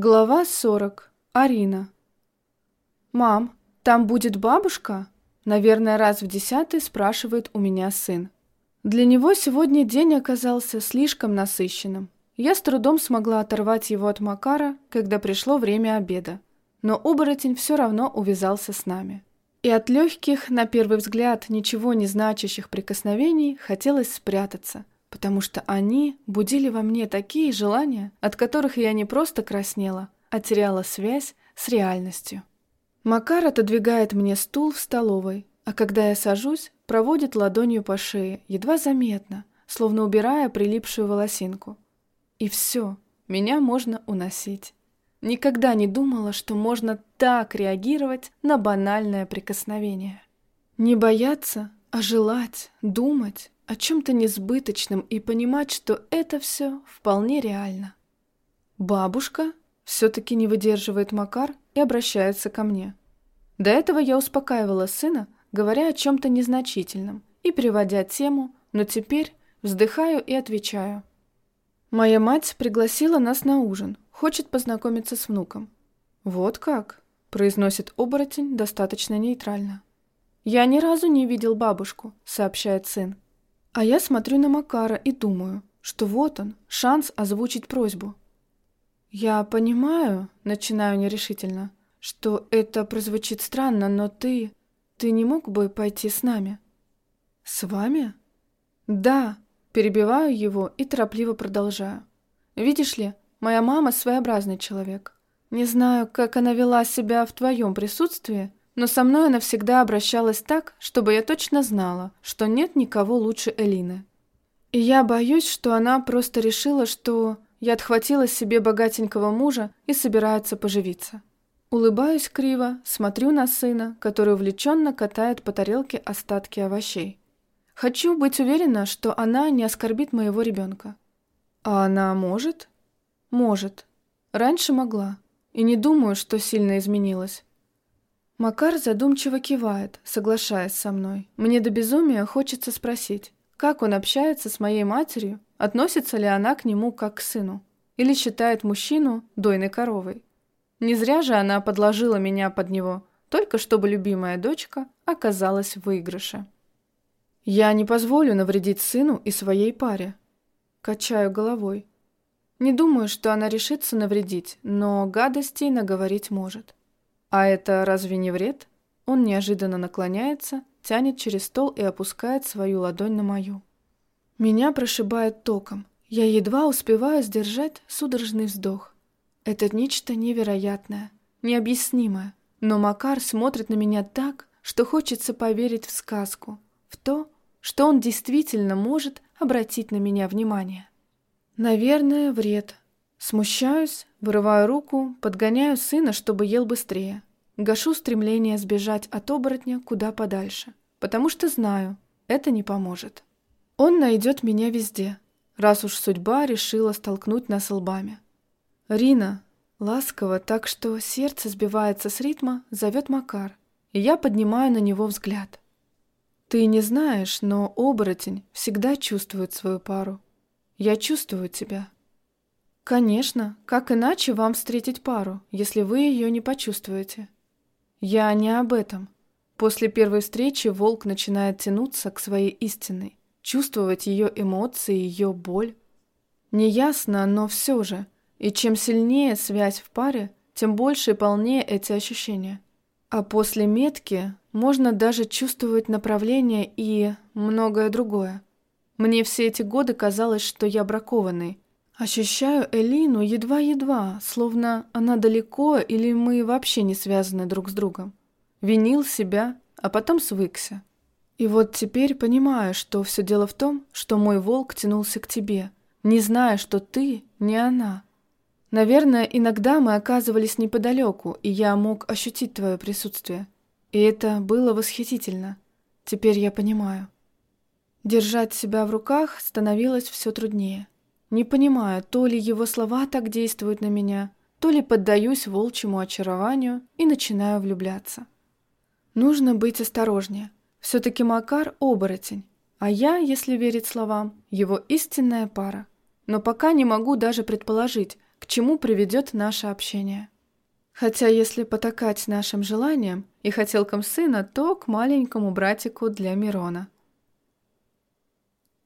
Глава 40. Арина. «Мам, там будет бабушка?» Наверное, раз в десятый спрашивает у меня сын. Для него сегодня день оказался слишком насыщенным. Я с трудом смогла оторвать его от Макара, когда пришло время обеда. Но оборотень все равно увязался с нами. И от легких, на первый взгляд, ничего не значащих прикосновений хотелось спрятаться – потому что они будили во мне такие желания, от которых я не просто краснела, а теряла связь с реальностью. Макар отодвигает мне стул в столовой, а когда я сажусь, проводит ладонью по шее, едва заметно, словно убирая прилипшую волосинку. И все, меня можно уносить. Никогда не думала, что можно так реагировать на банальное прикосновение. Не бояться, а желать, думать, о чем-то несбыточном и понимать, что это все вполне реально. Бабушка все-таки не выдерживает Макар и обращается ко мне. До этого я успокаивала сына, говоря о чем-то незначительном и переводя тему, но теперь вздыхаю и отвечаю. Моя мать пригласила нас на ужин, хочет познакомиться с внуком. «Вот как?» – произносит оборотень достаточно нейтрально. «Я ни разу не видел бабушку», – сообщает сын. А я смотрю на Макара и думаю, что вот он, шанс озвучить просьбу. Я понимаю, начинаю нерешительно, что это прозвучит странно, но ты... Ты не мог бы пойти с нами? С вами? Да, перебиваю его и торопливо продолжаю. Видишь ли, моя мама своеобразный человек. Не знаю, как она вела себя в твоем присутствии, но со мной она всегда обращалась так, чтобы я точно знала, что нет никого лучше Элины. И я боюсь, что она просто решила, что я отхватила себе богатенького мужа и собирается поживиться. Улыбаюсь криво, смотрю на сына, который увлеченно катает по тарелке остатки овощей. Хочу быть уверена, что она не оскорбит моего ребенка. А она может? Может. Раньше могла. И не думаю, что сильно изменилась. Макар задумчиво кивает, соглашаясь со мной. Мне до безумия хочется спросить, как он общается с моей матерью, относится ли она к нему как к сыну, или считает мужчину дойной коровой. Не зря же она подложила меня под него, только чтобы любимая дочка оказалась в выигрыше. Я не позволю навредить сыну и своей паре. Качаю головой. Не думаю, что она решится навредить, но гадостей наговорить может. А это разве не вред? Он неожиданно наклоняется, тянет через стол и опускает свою ладонь на мою. Меня прошибает током. Я едва успеваю сдержать судорожный вздох. Это нечто невероятное, необъяснимое. Но Макар смотрит на меня так, что хочется поверить в сказку, в то, что он действительно может обратить на меня внимание. Наверное, вред, Смущаюсь, вырываю руку, подгоняю сына, чтобы ел быстрее. Гашу стремление сбежать от оборотня куда подальше, потому что знаю, это не поможет. Он найдет меня везде, раз уж судьба решила столкнуть нас лбами. Рина, ласково, так что сердце сбивается с ритма, зовет Макар, и я поднимаю на него взгляд. Ты не знаешь, но оборотень всегда чувствует свою пару. Я чувствую тебя. Конечно, как иначе вам встретить пару, если вы ее не почувствуете? Я не об этом. После первой встречи волк начинает тянуться к своей истинной, чувствовать ее эмоции, ее боль. Неясно, но все же. И чем сильнее связь в паре, тем больше и полнее эти ощущения. А после метки можно даже чувствовать направление и многое другое. Мне все эти годы казалось, что я бракованный – Ощущаю Элину едва-едва, словно она далеко или мы вообще не связаны друг с другом. Винил себя, а потом свыкся. И вот теперь понимаю, что все дело в том, что мой волк тянулся к тебе, не зная, что ты не она. Наверное, иногда мы оказывались неподалеку, и я мог ощутить твое присутствие. И это было восхитительно. Теперь я понимаю. Держать себя в руках становилось все труднее. Не понимаю, то ли его слова так действуют на меня, то ли поддаюсь волчьему очарованию и начинаю влюбляться. Нужно быть осторожнее. Все-таки Макар – оборотень, а я, если верить словам, его истинная пара. Но пока не могу даже предположить, к чему приведет наше общение. Хотя если потакать нашим желаниям и хотелкам сына, то к маленькому братику для Мирона.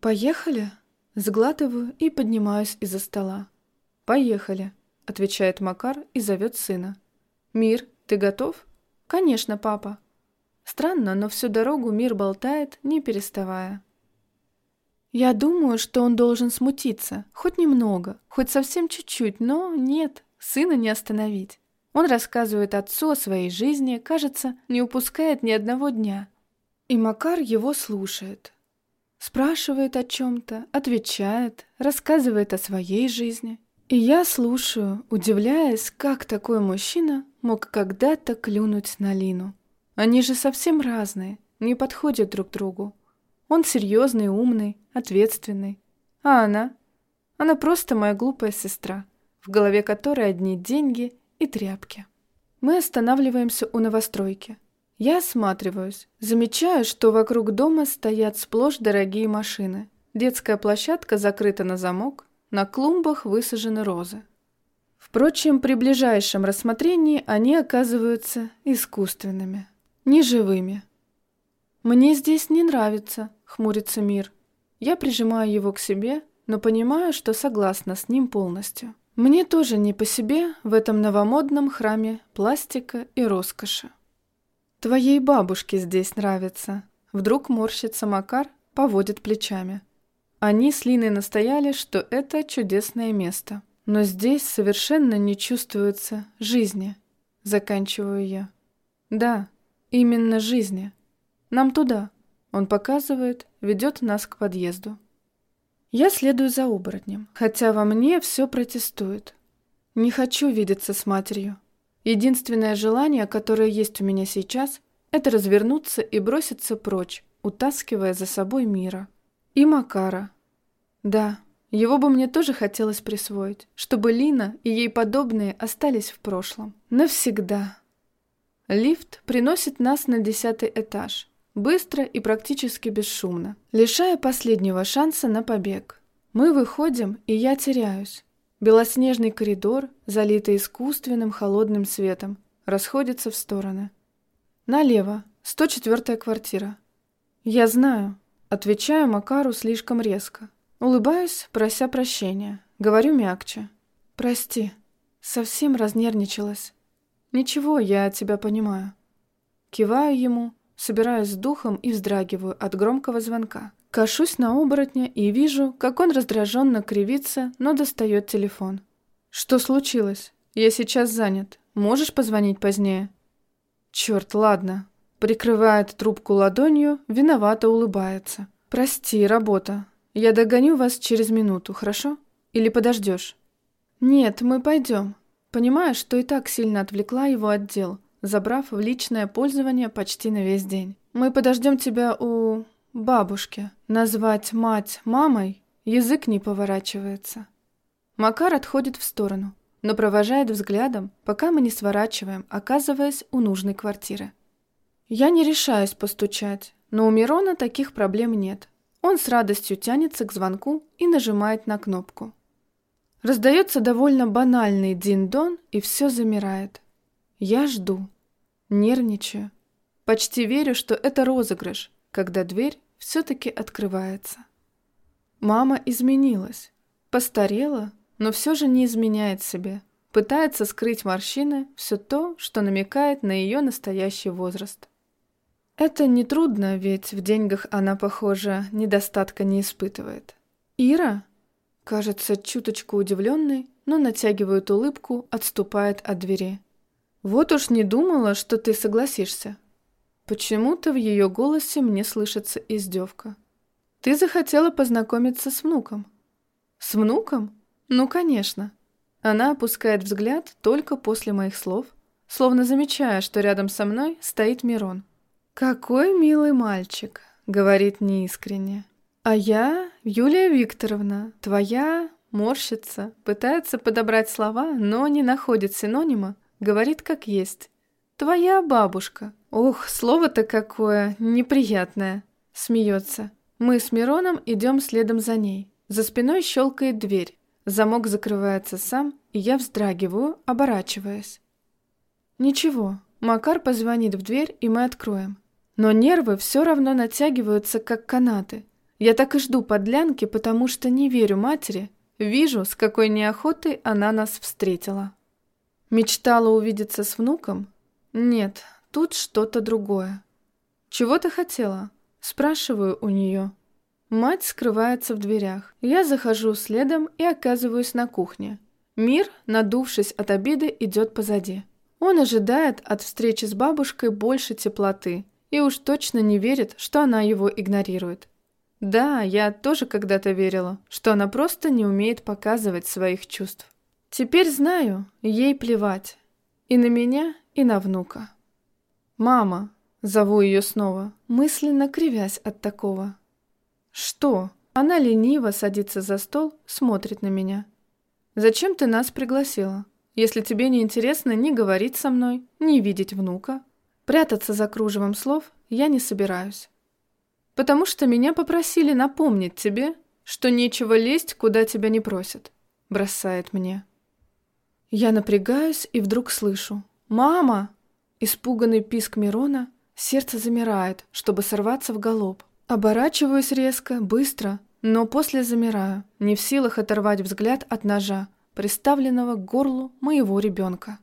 «Поехали?» Сглатываю и поднимаюсь из-за стола. «Поехали», — отвечает Макар и зовет сына. «Мир, ты готов?» «Конечно, папа». Странно, но всю дорогу Мир болтает, не переставая. Я думаю, что он должен смутиться, хоть немного, хоть совсем чуть-чуть, но нет, сына не остановить. Он рассказывает отцу о своей жизни, кажется, не упускает ни одного дня. И Макар его слушает. Спрашивает о чем-то, отвечает, рассказывает о своей жизни. И я слушаю, удивляясь, как такой мужчина мог когда-то клюнуть на Лину. Они же совсем разные, не подходят друг другу. Он серьезный, умный, ответственный. А она? Она просто моя глупая сестра, в голове которой одни деньги и тряпки. Мы останавливаемся у новостройки. Я осматриваюсь, замечаю, что вокруг дома стоят сплошь дорогие машины. Детская площадка закрыта на замок, на клумбах высажены розы. Впрочем, при ближайшем рассмотрении они оказываются искусственными, неживыми. «Мне здесь не нравится», — хмурится мир. Я прижимаю его к себе, но понимаю, что согласна с ним полностью. Мне тоже не по себе в этом новомодном храме пластика и роскоши. «Твоей бабушке здесь нравится», — вдруг морщится Макар, поводит плечами. Они с Линой настояли, что это чудесное место. Но здесь совершенно не чувствуется жизни. Заканчиваю я. Да, именно жизни. Нам туда. Он показывает, ведет нас к подъезду. Я следую за оборотнем, хотя во мне все протестует. Не хочу видеться с матерью. Единственное желание, которое есть у меня сейчас, это развернуться и броситься прочь, утаскивая за собой мира. И Макара. Да, его бы мне тоже хотелось присвоить, чтобы Лина и ей подобные остались в прошлом. Навсегда. Лифт приносит нас на десятый этаж. Быстро и практически бесшумно, лишая последнего шанса на побег. Мы выходим, и я теряюсь. Белоснежный коридор, залитый искусственным холодным светом, расходится в стороны. Налево, 104-я квартира. Я знаю. Отвечаю Макару слишком резко. Улыбаюсь, прося прощения. Говорю мягче. Прости. Совсем разнервничалась. Ничего, я тебя понимаю. Киваю ему, собираюсь с духом и вздрагиваю от громкого звонка. Кашусь на оборотня и вижу, как он раздраженно кривится, но достает телефон. «Что случилось? Я сейчас занят. Можешь позвонить позднее?» «Черт, ладно». Прикрывает трубку ладонью, виновато улыбается. «Прости, работа. Я догоню вас через минуту, хорошо? Или подождешь?» «Нет, мы пойдем». Понимаю, что и так сильно отвлекла его от дел – забрав в личное пользование почти на весь день. «Мы подождем тебя у... бабушки. Назвать мать мамой язык не поворачивается». Макар отходит в сторону, но провожает взглядом, пока мы не сворачиваем, оказываясь у нужной квартиры. Я не решаюсь постучать, но у Мирона таких проблем нет. Он с радостью тянется к звонку и нажимает на кнопку. Раздается довольно банальный дин-дон, и все замирает. Я жду, нервничаю, почти верю, что это розыгрыш, когда дверь все-таки открывается. Мама изменилась, постарела, но все же не изменяет себе, пытается скрыть морщины, все то, что намекает на ее настоящий возраст. Это нетрудно, ведь в деньгах она, похоже, недостатка не испытывает. Ира, кажется, чуточку удивленной, но натягивает улыбку, отступает от двери. «Вот уж не думала, что ты согласишься». Почему-то в ее голосе мне слышится издевка. «Ты захотела познакомиться с внуком». «С внуком? Ну, конечно». Она опускает взгляд только после моих слов, словно замечая, что рядом со мной стоит Мирон. «Какой милый мальчик», — говорит неискренне. «А я, Юлия Викторовна, твоя...» Морщится, пытается подобрать слова, но не находит синонима, Говорит как есть. Твоя бабушка. Ух, слово-то какое неприятное. Смеется. Мы с Мироном идем следом за ней. За спиной щелкает дверь. Замок закрывается сам, и я вздрагиваю, оборачиваясь. Ничего, Макар позвонит в дверь, и мы откроем. Но нервы все равно натягиваются, как канаты. Я так и жду подлянки, потому что не верю матери, вижу, с какой неохотой она нас встретила. Мечтала увидеться с внуком? Нет, тут что-то другое. «Чего ты хотела?» Спрашиваю у нее. Мать скрывается в дверях. Я захожу следом и оказываюсь на кухне. Мир, надувшись от обиды, идет позади. Он ожидает от встречи с бабушкой больше теплоты и уж точно не верит, что она его игнорирует. Да, я тоже когда-то верила, что она просто не умеет показывать своих чувств. Теперь знаю, ей плевать. И на меня, и на внука. «Мама!» — зову ее снова, мысленно кривясь от такого. «Что?» Она лениво садится за стол, смотрит на меня. «Зачем ты нас пригласила? Если тебе не интересно ни говорить со мной, ни видеть внука. Прятаться за кружевом слов я не собираюсь. Потому что меня попросили напомнить тебе, что нечего лезть, куда тебя не просят», — бросает мне. Я напрягаюсь и вдруг слышу. «Мама!» Испуганный писк Мирона, сердце замирает, чтобы сорваться в галоп. Оборачиваюсь резко, быстро, но после замираю, не в силах оторвать взгляд от ножа, приставленного к горлу моего ребенка.